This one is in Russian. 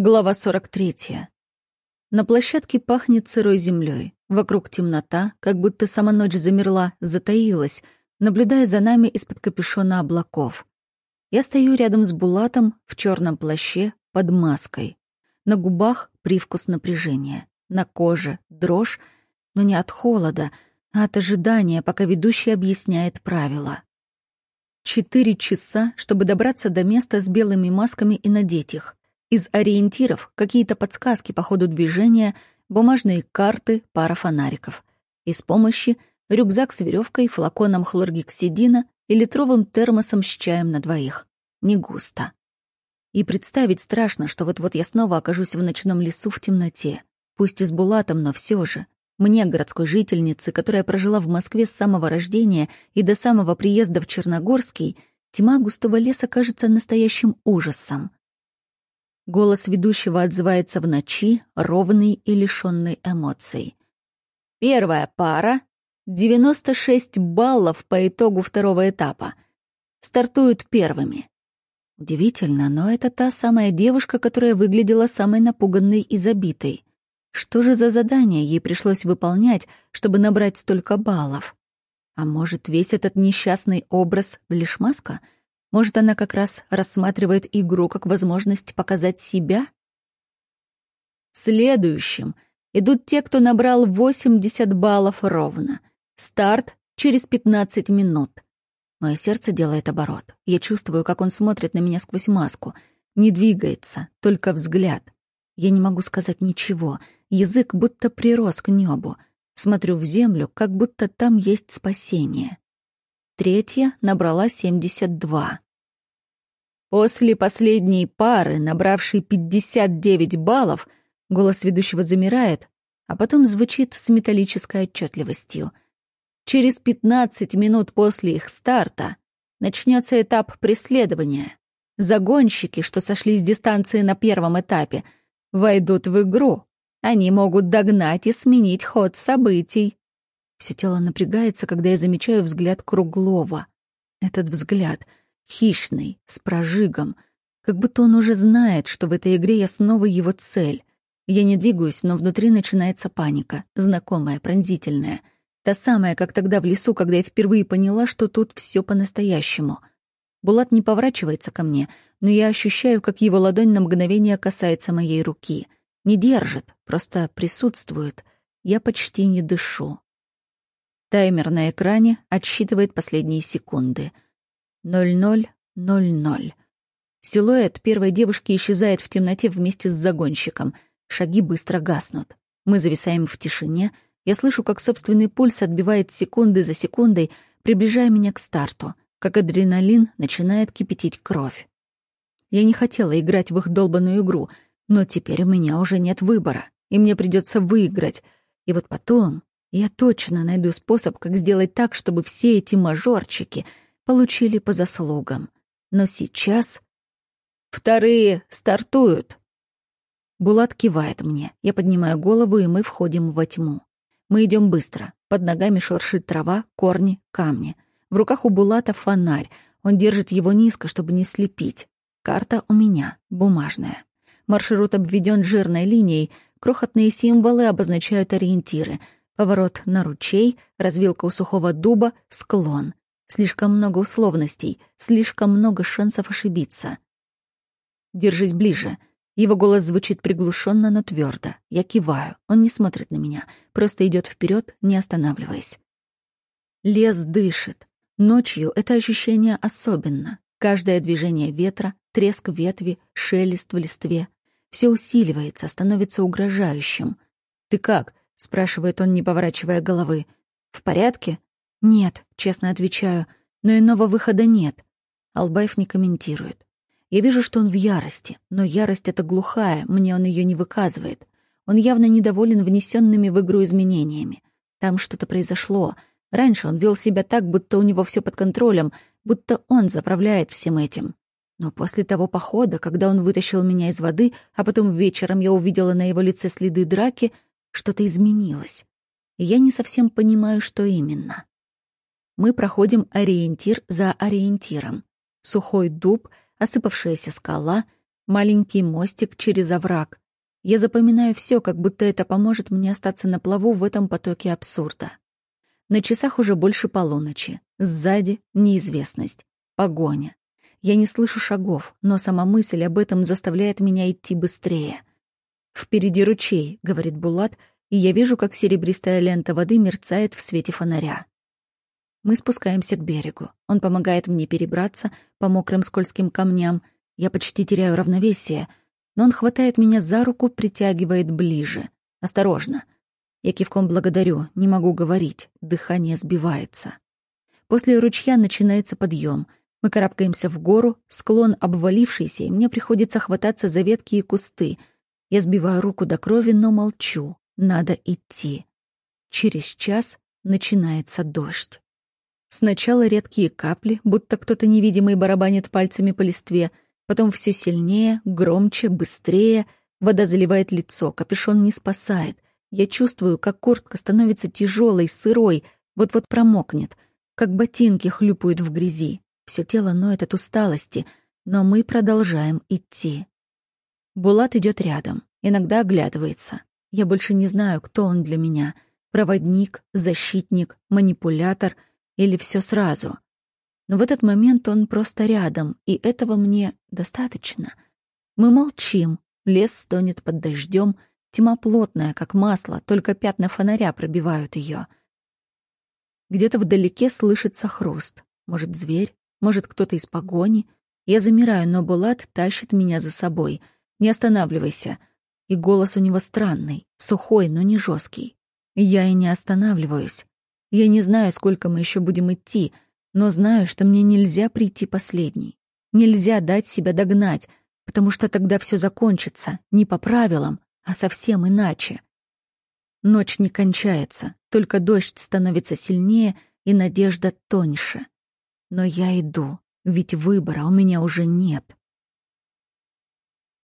Глава 43. На площадке пахнет сырой землей. Вокруг темнота, как будто сама ночь замерла, затаилась, наблюдая за нами из-под капюшона облаков. Я стою рядом с Булатом в черном плаще под маской. На губах привкус напряжения, на коже дрожь, но не от холода, а от ожидания, пока ведущий объясняет правила. Четыре часа, чтобы добраться до места с белыми масками и надеть их. Из ориентиров какие-то подсказки по ходу движения, бумажные карты, пара фонариков. Из помощи рюкзак с веревкой, флаконом хлоргексидина и литровым термосом с чаем на двоих. Не густо. И представить страшно, что вот-вот я снова окажусь в ночном лесу в темноте. Пусть и с Булатом, но все же. Мне, городской жительнице, которая прожила в Москве с самого рождения и до самого приезда в Черногорский, тьма густого леса кажется настоящим ужасом. Голос ведущего отзывается в ночи, ровный и лишённый эмоций. Первая пара — 96 баллов по итогу второго этапа. Стартуют первыми. Удивительно, но это та самая девушка, которая выглядела самой напуганной и забитой. Что же за задание ей пришлось выполнять, чтобы набрать столько баллов? А может, весь этот несчастный образ — лишь маска — может, она как раз рассматривает игру как возможность показать себя? Следующим идут те, кто набрал 80 баллов ровно. Старт через 15 минут. Мое сердце делает оборот. Я чувствую, как он смотрит на меня сквозь маску. Не двигается, только взгляд. Я не могу сказать ничего. Язык будто прирос к небу. Смотрю в землю, как будто там есть спасение. Третья набрала 72. После последней пары, набравшей 59 баллов, голос ведущего замирает, а потом звучит с металлической отчетливостью. Через 15 минут после их старта начнется этап преследования. Загонщики, что сошли с дистанции на первом этапе, войдут в игру. Они могут догнать и сменить ход событий. Все тело напрягается, когда я замечаю взгляд Круглова. Этот взгляд хищный, с прожигом, как будто он уже знает, что в этой игре я снова его цель. Я не двигаюсь, но внутри начинается паника, знакомая, пронзительная. Та самая, как тогда в лесу, когда я впервые поняла, что тут все по-настоящему. Булат не поворачивается ко мне, но я ощущаю, как его ладонь на мгновение касается моей руки. Не держит, просто присутствует. Я почти не дышу. Таймер на экране отсчитывает последние секунды. 0000. Силуэт первой девушки исчезает в темноте вместе с загонщиком. Шаги быстро гаснут. Мы зависаем в тишине. Я слышу, как собственный пульс отбивает секунды за секундой, приближая меня к старту, как адреналин начинает кипятить кровь. Я не хотела играть в их долбанную игру, но теперь у меня уже нет выбора, и мне придется выиграть. И вот потом я точно найду способ, как сделать так, чтобы все эти мажорчики получили по заслугам. Но сейчас... Вторые стартуют. Булат кивает мне. Я поднимаю голову, и мы входим во тьму. Мы идем быстро. Под ногами шуршит трава, корни, камни. В руках у Булата фонарь. Он держит его низко, чтобы не слепить. Карта у меня, бумажная. Маршрут обведен жирной линией, крохотные символы обозначают ориентиры — Поворот на ручей, развилка у сухого дуба, склон. Слишком много условностей, слишком много шансов ошибиться. «Держись ближе». Его голос звучит приглушенно, но твердо. Я киваю. Он не смотрит на меня, просто идет вперед, не останавливаясь. Лес дышит. Ночью это ощущение особенно. Каждое движение ветра, треск ветви, шелест в листве. Все усиливается, становится угрожающим. «Ты как?» — спрашивает он, не поворачивая головы. «В порядке?» «Нет», — честно отвечаю, «но иного выхода нет». Албаев не комментирует. Я вижу, что он в ярости, но ярость эта глухая, мне он ее не выказывает. Он явно недоволен внесенными в игру изменениями. Там что-то произошло. Раньше он вел себя так, будто у него все под контролем, будто он заправляет всем этим. Но после того похода, когда он вытащил меня из воды, а потом вечером я увидела на его лице следы драки — что-то изменилось. я не совсем понимаю, что именно. Мы проходим ориентир за ориентиром. Сухой дуб, осыпавшаяся скала, маленький мостик через овраг. Я запоминаю все, как будто это поможет мне остаться на плаву в этом потоке абсурда. На часах уже больше полуночи. Сзади — неизвестность. Погоня. Я не слышу шагов, но сама мысль об этом заставляет меня идти быстрее. «Впереди ручей», — говорит Булат, и я вижу, как серебристая лента воды мерцает в свете фонаря. Мы спускаемся к берегу. Он помогает мне перебраться по мокрым скользким камням. Я почти теряю равновесие, но он хватает меня за руку, притягивает ближе. «Осторожно!» Я кивком благодарю, не могу говорить, дыхание сбивается. После ручья начинается подъем. Мы карабкаемся в гору, склон обвалившийся, и мне приходится хвататься за ветки и кусты. Я сбиваю руку до крови, но молчу. Надо идти. Через час начинается дождь. Сначала редкие капли, будто кто-то невидимый барабанит пальцами по листве, потом все сильнее, громче, быстрее. Вода заливает лицо, капюшон не спасает. Я чувствую, как куртка становится тяжелой, сырой, вот-вот промокнет, как ботинки хлюпают в грязи. Все тело ноет от усталости, но мы продолжаем идти. Булат идет рядом, иногда оглядывается. Я больше не знаю, кто он для меня — проводник, защитник, манипулятор или все сразу. Но в этот момент он просто рядом, и этого мне достаточно. Мы молчим, лес стонет под дождем, Тьма плотная, как масло, только пятна фонаря пробивают ее. Где-то вдалеке слышится хруст. Может, зверь, может, кто-то из погони. Я замираю, но Булат тащит меня за собой. «Не останавливайся». И голос у него странный, сухой, но не жесткий. Я и не останавливаюсь. Я не знаю, сколько мы еще будем идти, но знаю, что мне нельзя прийти последней. Нельзя дать себя догнать, потому что тогда все закончится, не по правилам, а совсем иначе. Ночь не кончается, только дождь становится сильнее и надежда тоньше. Но я иду, ведь выбора у меня уже нет.